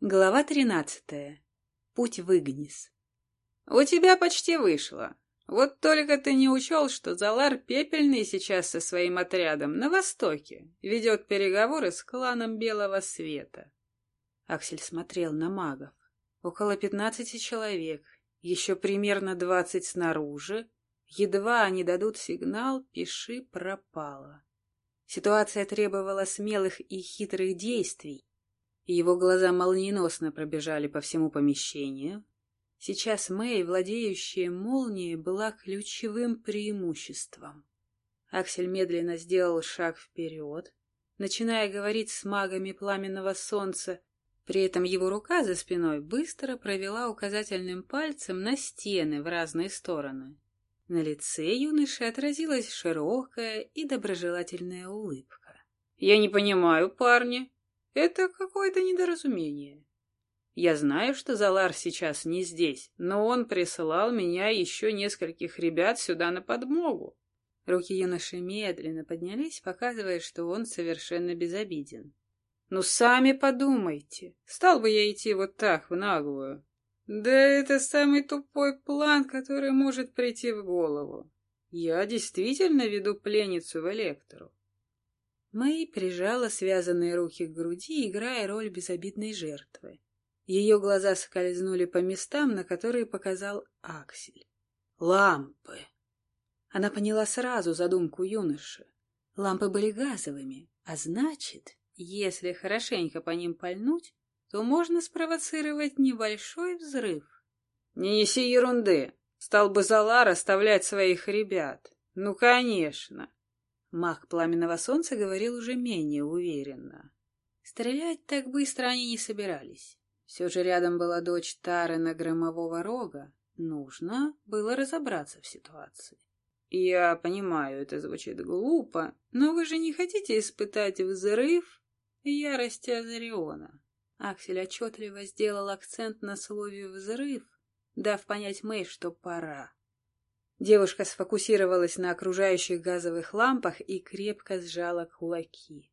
Глава тринадцатая. Путь в Игнис. «У тебя почти вышло. Вот только ты не учел, что Залар Пепельный сейчас со своим отрядом на востоке ведет переговоры с кланом Белого Света». Аксель смотрел на магов. Около пятнадцати человек, еще примерно двадцать снаружи. Едва они дадут сигнал, пиши пропало. Ситуация требовала смелых и хитрых действий, его глаза молниеносно пробежали по всему помещению. Сейчас Мэй, владеющая молнией, была ключевым преимуществом. Аксель медленно сделал шаг вперед, начиная говорить с магами пламенного солнца, при этом его рука за спиной быстро провела указательным пальцем на стены в разные стороны. На лице юноши отразилась широкая и доброжелательная улыбка. «Я не понимаю, парни», это какое-то недоразумение. Я знаю, что Залар сейчас не здесь, но он присылал меня еще нескольких ребят сюда на подмогу. Руки юноши медленно поднялись, показывая, что он совершенно безобиден. Ну, сами подумайте, стал бы я идти вот так, в наглую. Да это самый тупой план, который может прийти в голову. Я действительно веду пленницу в Электру. Мэй прижала связанные руки к груди, играя роль безобидной жертвы. Ее глаза скользнули по местам, на которые показал Аксель. Лампы. Она поняла сразу задумку юноши. Лампы были газовыми, а значит, если хорошенько по ним пальнуть, то можно спровоцировать небольшой взрыв. Не неси ерунды. Стал бы Залар оставлять своих ребят. Ну, конечно. Маг Пламенного Солнца говорил уже менее уверенно. Стрелять так быстро они не собирались. Все же рядом была дочь Тарена Громового Рога. Нужно было разобраться в ситуации. Я понимаю, это звучит глупо, но вы же не хотите испытать взрыв ярости Азариона. Аксель отчетливо сделал акцент на слове «взрыв», дав понять Мэй, что пора. Девушка сфокусировалась на окружающих газовых лампах и крепко сжала кулаки.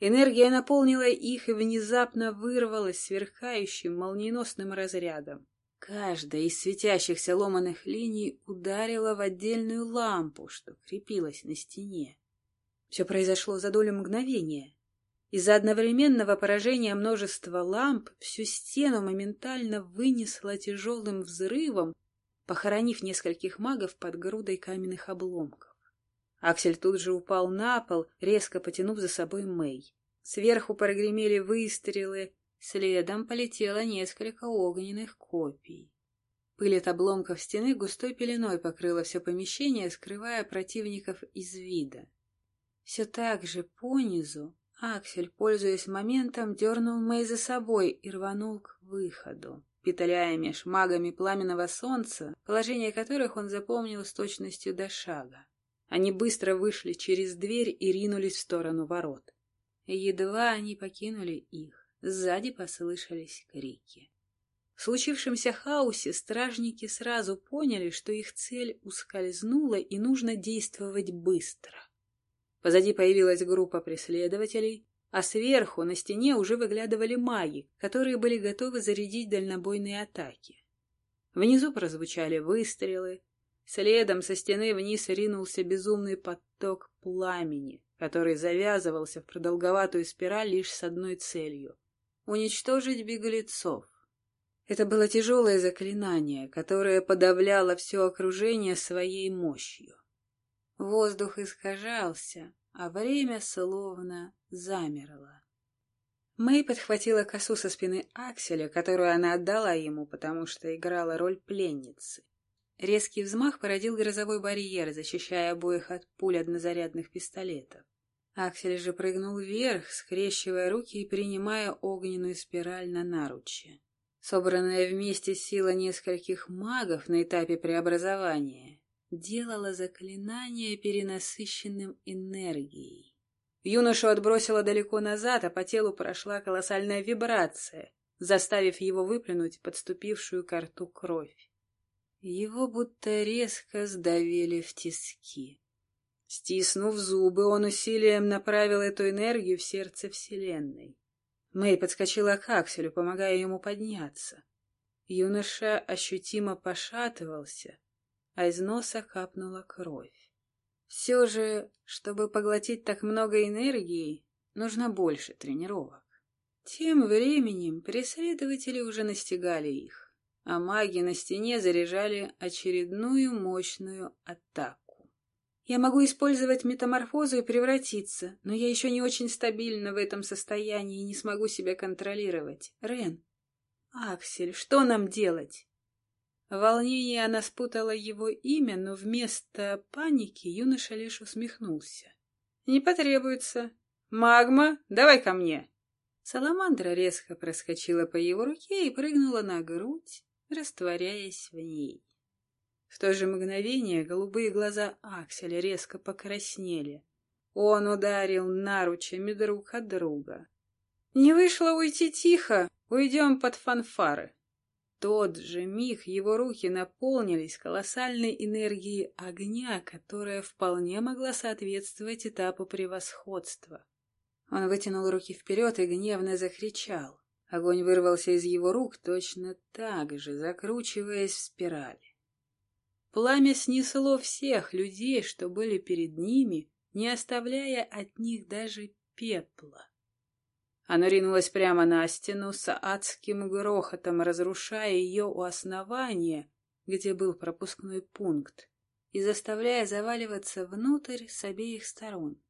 Энергия наполнила их и внезапно вырвалась сверкающим молниеносным разрядом. Каждая из светящихся ломаных линий ударила в отдельную лампу, что крепилась на стене. Все произошло за долю мгновения. Из-за одновременного поражения множества ламп всю стену моментально вынесло тяжелым взрывом, похоронив нескольких магов под грудой каменных обломков. Аксель тут же упал на пол, резко потянув за собой Мэй. Сверху прогремели выстрелы, следом полетело несколько огненных копий. Пыль от обломков стены густой пеленой покрыла все помещение, скрывая противников из вида. Все так же понизу Аксель, пользуясь моментом, дернул Мэй за собой и рванул к выходу петляя меж магами пламенного солнца, положение которых он запомнил с точностью до шага. Они быстро вышли через дверь и ринулись в сторону ворот. Едва они покинули их, сзади послышались крики. В случившемся хаосе стражники сразу поняли, что их цель ускользнула и нужно действовать быстро. Позади появилась группа преследователей, а сверху на стене уже выглядывали маги, которые были готовы зарядить дальнобойные атаки. Внизу прозвучали выстрелы, следом со стены вниз ринулся безумный поток пламени, который завязывался в продолговатую спираль лишь с одной целью — уничтожить беглецов. Это было тяжелое заклинание, которое подавляло все окружение своей мощью. Воздух искажался, а время словно замерло. Мэй подхватила косу со спины Акселя, которую она отдала ему, потому что играла роль пленницы. Резкий взмах породил грозовой барьер, защищая обоих от пуль однозарядных пистолетов. Аксель же прыгнул вверх, скрещивая руки и принимая огненную спираль на наруче. Собранная вместе сила нескольких магов на этапе преобразования делала заклинание перенасыщенным энергией. Юношу отбросило далеко назад, а по телу прошла колоссальная вибрация, заставив его выплюнуть подступившую к рту кровь. Его будто резко сдавили в тиски. Стиснув зубы, он усилием направил эту энергию в сердце Вселенной. Мэй подскочила к Акселю, помогая ему подняться. Юноша ощутимо пошатывался, а из носа капнула кровь. Все же, чтобы поглотить так много энергии, нужно больше тренировок. Тем временем преследователи уже настигали их, а маги на стене заряжали очередную мощную атаку. Я могу использовать метаморфозу и превратиться, но я еще не очень стабильна в этом состоянии и не смогу себя контролировать. Рен, Аксель, что нам делать? В волнении она спутала его имя, но вместо паники юноша лишь усмехнулся. «Не потребуется. Магма, давай ко мне!» Саламандра резко проскочила по его руке и прыгнула на грудь, растворяясь в ней. В то же мгновение голубые глаза Акселя резко покраснели. Он ударил наручами друг от друга. «Не вышло уйти тихо, уйдем под фанфары!» Тот же миг его руки наполнились колоссальной энергией огня, которая вполне могла соответствовать этапу превосходства. Он вытянул руки вперед и гневно закричал. Огонь вырвался из его рук точно так же, закручиваясь в спирали. Пламя снесло всех людей, что были перед ними, не оставляя от них даже пепла. Оно ринулось прямо на стену с адским грохотом, разрушая ее у основания, где был пропускной пункт, и заставляя заваливаться внутрь с обеих сторон.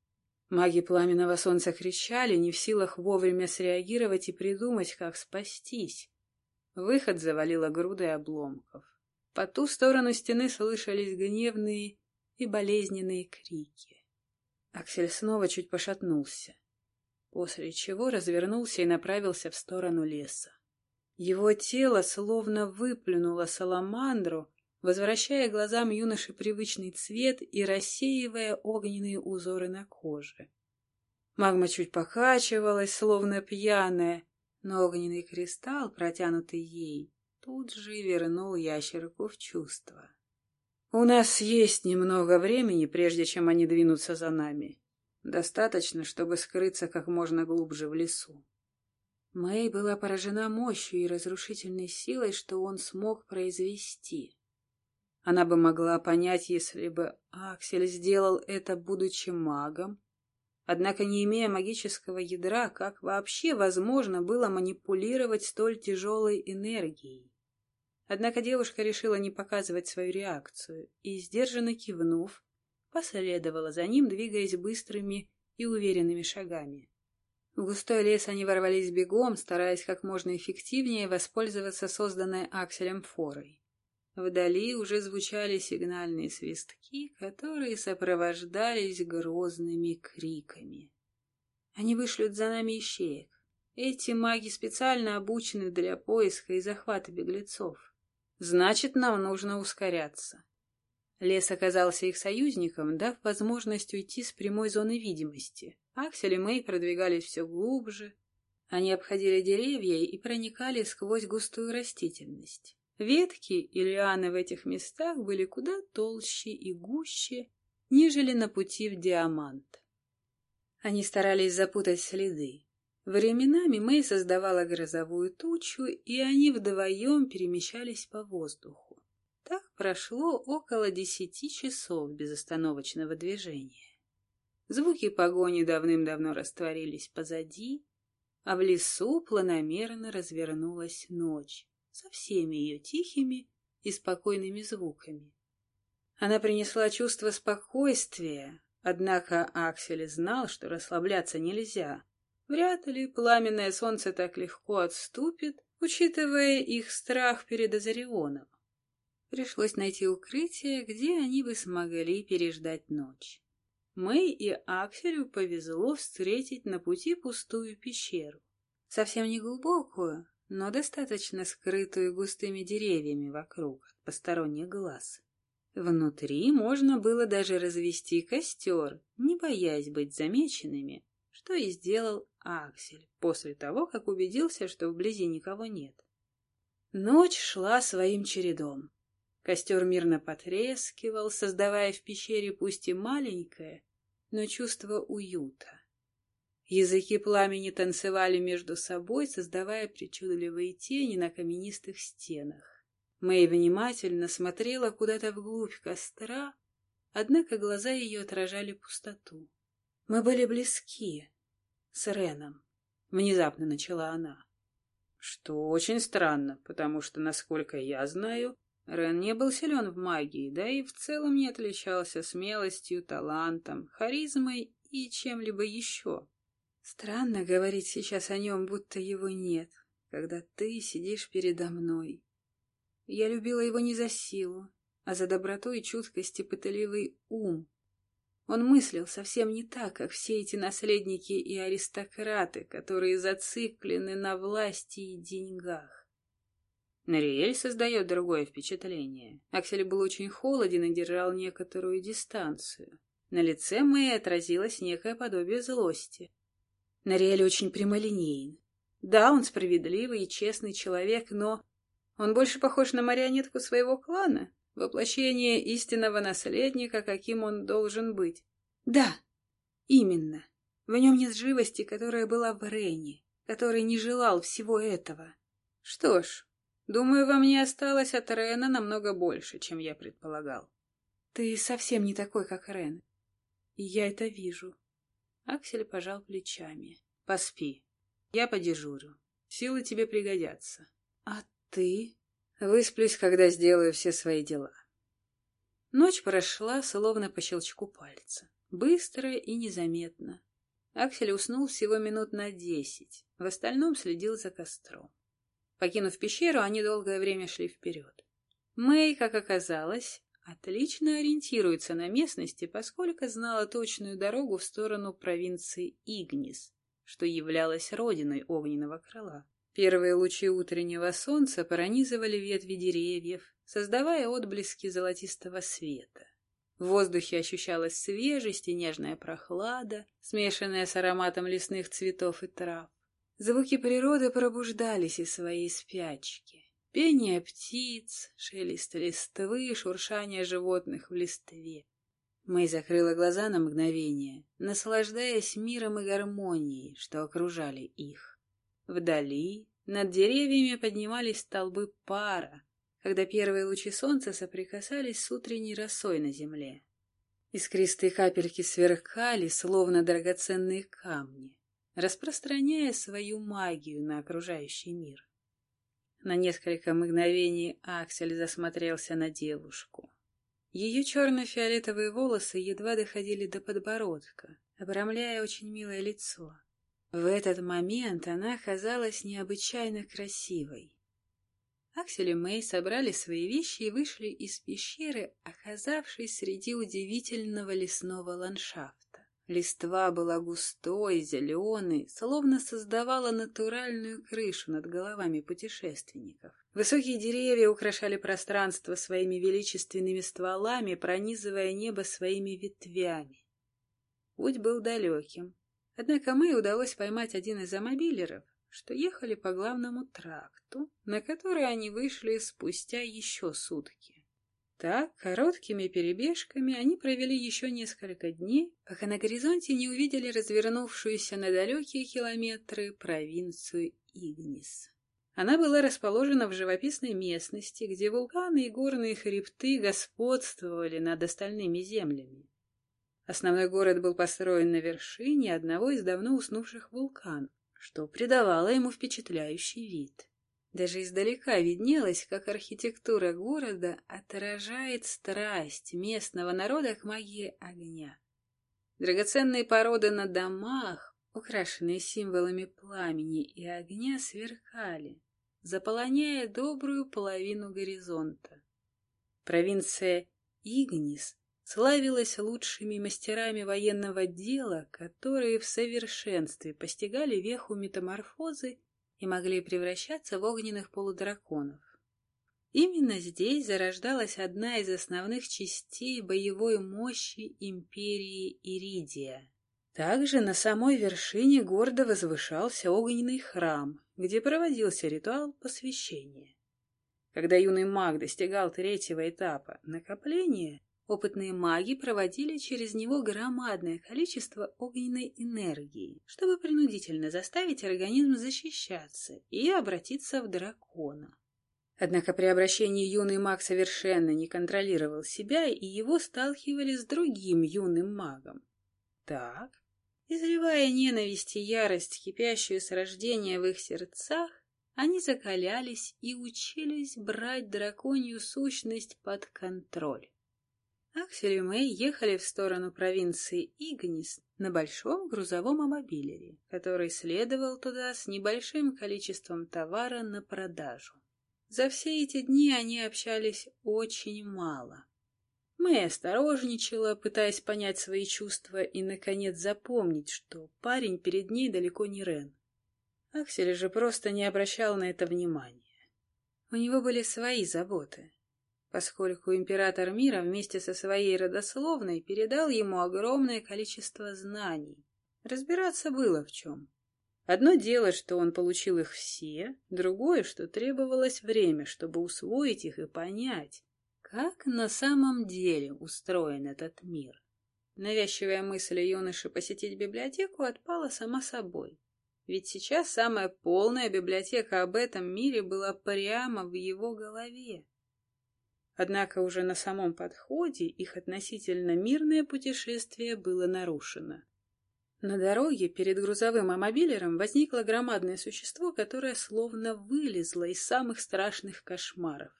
Маги пламенного солнца кричали, не в силах вовремя среагировать и придумать, как спастись. Выход завалило грудой обломков. По ту сторону стены слышались гневные и болезненные крики. Аксель снова чуть пошатнулся после чего развернулся и направился в сторону леса. Его тело словно выплюнуло саламандру, возвращая глазам юноши привычный цвет и рассеивая огненные узоры на коже. Магма чуть покачивалась, словно пьяная, но огненный кристалл, протянутый ей, тут же вернул ящерку в чувство. «У нас есть немного времени, прежде чем они двинутся за нами», Достаточно, чтобы скрыться как можно глубже в лесу. Мэй была поражена мощью и разрушительной силой, что он смог произвести. Она бы могла понять, если бы Аксель сделал это, будучи магом. Однако, не имея магического ядра, как вообще возможно было манипулировать столь тяжелой энергией? Однако девушка решила не показывать свою реакцию и, сдержанно кивнув, последовала за ним, двигаясь быстрыми и уверенными шагами. В густой лес они ворвались бегом, стараясь как можно эффективнее воспользоваться созданной акселем форой. Вдали уже звучали сигнальные свистки, которые сопровождались грозными криками. Они вышлют за нами ищеек. Эти маги специально обучены для поиска и захвата беглецов. Значит, нам нужно ускоряться. Лес оказался их союзником, дав возможность уйти с прямой зоны видимости. Аксель и Мэй продвигались все глубже. Они обходили деревья и проникали сквозь густую растительность. Ветки и лианы в этих местах были куда толще и гуще, нежели на пути в Диамант. Они старались запутать следы. Временами Мэй создавала грозовую тучу, и они вдвоем перемещались по воздуху. Так прошло около десяти часов безостановочного движения. Звуки погони давным-давно растворились позади, а в лесу планомерно развернулась ночь со всеми ее тихими и спокойными звуками. Она принесла чувство спокойствия, однако Аксель знал, что расслабляться нельзя. Вряд ли пламенное солнце так легко отступит, учитывая их страх перед Азарионом. Пришлось найти укрытие, где они бы смогли переждать ночь. Мэй и Акселю повезло встретить на пути пустую пещеру. Совсем не глубокую, но достаточно скрытую густыми деревьями вокруг от посторонних глаз. Внутри можно было даже развести костер, не боясь быть замеченными, что и сделал Аксель после того, как убедился, что вблизи никого нет. Ночь шла своим чередом. Костер мирно потрескивал, создавая в пещере пусть и маленькое, но чувство уюта. Языки пламени танцевали между собой, создавая причудливые тени на каменистых стенах. Мэй внимательно смотрела куда-то вглубь костра, однако глаза ее отражали пустоту. «Мы были близки с Реном», — внезапно начала она. Что очень странно, потому что, насколько я знаю, Рен не был силен в магии, да и в целом не отличался смелостью, талантом, харизмой и чем-либо еще. Странно говорить сейчас о нем, будто его нет, когда ты сидишь передо мной. Я любила его не за силу, а за доброту и чуткость и пытливый ум. Он мыслил совсем не так, как все эти наследники и аристократы, которые зациклены на власти и деньгах. Нариэль создает другое впечатление. Аксель был очень холоден и держал некоторую дистанцию. На лице Мэй отразилось некое подобие злости. Нариэль очень прямолинеен. Да, он справедливый и честный человек, но он больше похож на марионетку своего клана, воплощение истинного наследника, каким он должен быть. Да, именно. В нем нет живости, которая была в Рене, который не желал всего этого. Что ж, думаю, во мне осталось от Рена намного больше, чем я предполагал. Ты совсем не такой, как Рен. И я это вижу. Аксель пожал плечами. Поспи. Я подежурю. Силы тебе пригодятся. А ты? Высплюсь, когда сделаю все свои дела. Ночь прошла, словно по щелчку пальца. Быстро и незаметно. Аксель уснул всего минут на десять. В остальном следил за костром. Покинув пещеру, они долгое время шли вперед. Мэй, как оказалось, отлично ориентируется на местности, поскольку знала точную дорогу в сторону провинции Игнис, что являлась родиной огненного крыла. Первые лучи утреннего солнца пронизывали ветви деревьев, создавая отблески золотистого света. В воздухе ощущалась свежесть и нежная прохлада, смешанная с ароматом лесных цветов и трав. Звуки природы пробуждались из своей спячки. Пение птиц, шелест листвы, шуршание животных в листве. Мэй закрыла глаза на мгновение, наслаждаясь миром и гармонией, что окружали их. Вдали, над деревьями поднимались столбы пара, когда первые лучи солнца соприкасались с утренней росой на земле. Искристые капельки сверкали, словно драгоценные камни, распространяя свою магию на окружающий мир. На несколько мгновений Аксель засмотрелся на девушку. Ее черно-фиолетовые волосы едва доходили до подбородка, обрамляя очень милое лицо. В этот момент она казалась необычайно красивой. Аксель и Мэй собрали свои вещи и вышли из пещеры, оказавшись среди удивительного лесного ландшафта. Листва была густой, зеленой, словно создавала натуральную крышу над головами путешественников. Высокие деревья украшали пространство своими величественными стволами, пронизывая небо своими ветвями. Путь был далеким, Однако Мэй удалось поймать один из амобилеров, что ехали по главному тракту, на который они вышли спустя еще сутки. Так, короткими перебежками они провели еще несколько дней, пока на горизонте не увидели развернувшуюся на далекие километры провинцию Игнис. Она была расположена в живописной местности, где вулканы и горные хребты господствовали над остальными землями. Основной город был построен на вершине одного из давно уснувших вулканов, что придавало ему впечатляющий вид. Даже издалека виднелось, как архитектура города отражает страсть местного народа к магии огня. Драгоценные породы на домах, украшенные символами пламени и огня, сверкали, заполоняя добрую половину горизонта. Провинция Игнис славилась лучшими мастерами военного дела, которые в совершенстве постигали веху метаморфозы и могли превращаться в огненных полудраконов. Именно здесь зарождалась одна из основных частей боевой мощи империи Иридия. Также на самой вершине города возвышался огненный храм, где проводился ритуал посвящения. Когда юный маг достигал третьего этапа накопления, Опытные маги проводили через него громадное количество огненной энергии, чтобы принудительно заставить организм защищаться и обратиться в дракона. Однако при обращении юный маг совершенно не контролировал себя, и его сталкивали с другим юным магом. Так, изливая ненависть и ярость, кипящую с рождения в их сердцах, они закалялись и учились брать драконью сущность под контроль. Аксель и Мэй ехали в сторону провинции Игнис на большом грузовом амобилере, который следовал туда с небольшим количеством товара на продажу. За все эти дни они общались очень мало. Мэй осторожничала, пытаясь понять свои чувства и, наконец, запомнить, что парень перед ней далеко не Рен. Аксель же просто не обращал на это внимания. У него были свои заботы поскольку император мира вместе со своей родословной передал ему огромное количество знаний. Разбираться было в чем. Одно дело, что он получил их все, другое, что требовалось время, чтобы усвоить их и понять, как на самом деле устроен этот мир. Навязчивая мысль юноши посетить библиотеку отпала сама собой. Ведь сейчас самая полная библиотека об этом мире была прямо в его голове. Однако уже на самом подходе их относительно мирное путешествие было нарушено. На дороге перед грузовым амобилером возникло громадное существо, которое словно вылезло из самых страшных кошмаров.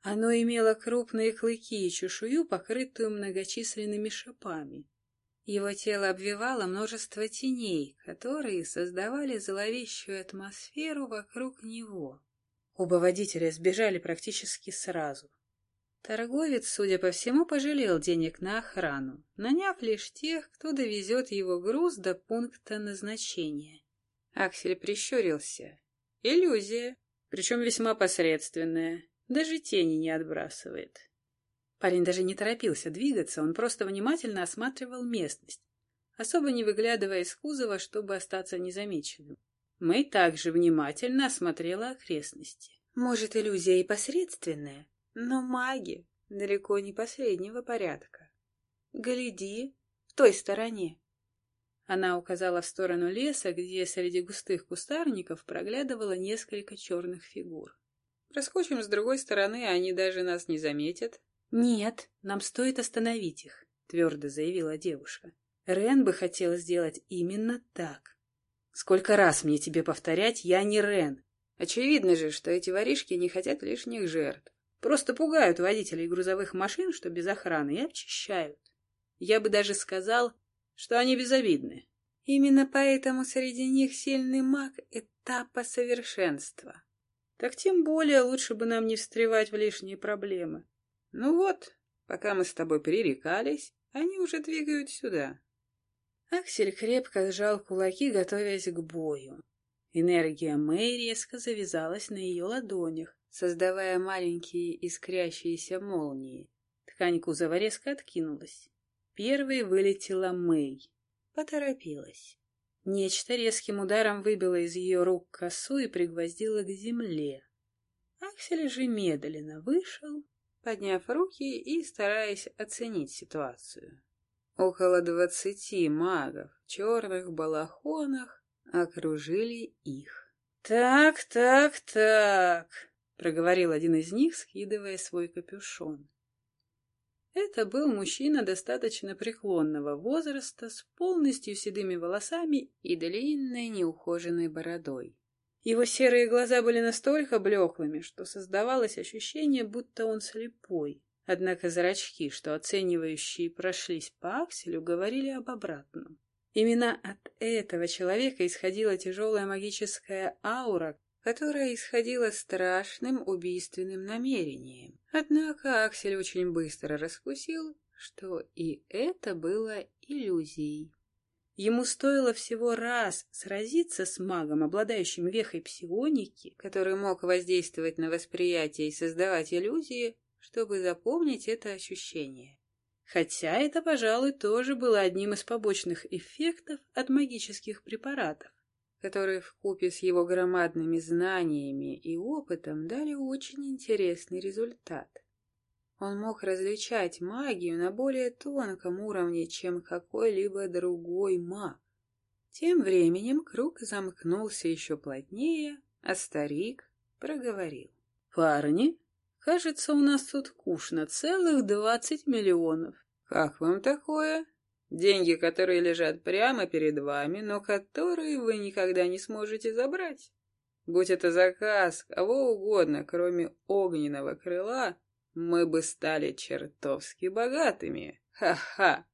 Оно имело крупные клыки и чешую, покрытую многочисленными шипами. Его тело обвивало множество теней, которые создавали зловещую атмосферу вокруг него. Оба водителя сбежали практически сразу. Торговец, судя по всему, пожалел денег на охрану, наняв лишь тех, кто довезет его груз до пункта назначения. Аксель прищурился. Иллюзия, причем весьма посредственная, даже тени не отбрасывает. Парень даже не торопился двигаться, он просто внимательно осматривал местность, особо не выглядывая из кузова, чтобы остаться незамеченным. Мэй также внимательно осмотрела окрестности. Может, иллюзия и посредственная, но маги далеко не последнего порядка. Гляди, в той стороне. Она указала в сторону леса, где среди густых кустарников проглядывало несколько черных фигур. Проскочим с другой стороны, они даже нас не заметят. Нет, нам стоит остановить их, твердо заявила девушка. Рен бы хотела сделать именно так. Сколько раз мне тебе повторять, я не Рен. Очевидно же, что эти воришки не хотят лишних жертв. Просто пугают водителей грузовых машин, что без охраны, и обчищают. Я бы даже сказал, что они безобидны. Именно поэтому среди них сильный маг этапа совершенства. Так тем более лучше бы нам не встревать в лишние проблемы. Ну вот, пока мы с тобой пререкались, они уже двигают сюда. Аксель крепко сжал кулаки, готовясь к бою. Энергия Мэй резко завязалась на ее ладонях, создавая маленькие искрящиеся молнии. Ткань кузова резко откинулась. Первой вылетела Мэй. Поторопилась. Нечто резким ударом выбило из ее рук косу и пригвоздило к земле. Аксель же медленно вышел, подняв руки и стараясь оценить ситуацию. Около двадцати магов в черных балахонах окружили их. «Так, так, так!» — проговорил один из них, скидывая свой капюшон. Это был мужчина достаточно преклонного возраста, с полностью седыми волосами и длинной неухоженной бородой. Его серые глаза были настолько блеклыми, что создавалось ощущение, будто он слепой. Однако зрачки, что оценивающие прошлись по акселю, говорили об обратном. Именно от этого человека исходила тяжелая магическая аура, которая исходила страшным убийственным намерением. Однако Аксель очень быстро раскусил, что и это было иллюзией. Ему стоило всего раз сразиться с магом, обладающим вехой псионики, который мог воздействовать на восприятие и создавать иллюзии, чтобы запомнить это ощущение. Хотя это, пожалуй, тоже было одним из побочных эффектов от магических препаратов которые вкупе с его громадными знаниями и опытом дали очень интересный результат. Он мог различать магию на более тонком уровне, чем какой-либо другой маг. Тем временем круг замкнулся еще плотнее, а старик проговорил. «Парни, кажется, у нас тут куш на целых двадцать миллионов. Как вам такое? Деньги, которые лежат прямо перед вами, но которые вы никогда не сможете забрать. Будь это заказ кого угодно, кроме огненного крыла, мы бы стали чертовски богатыми. Ха-ха!»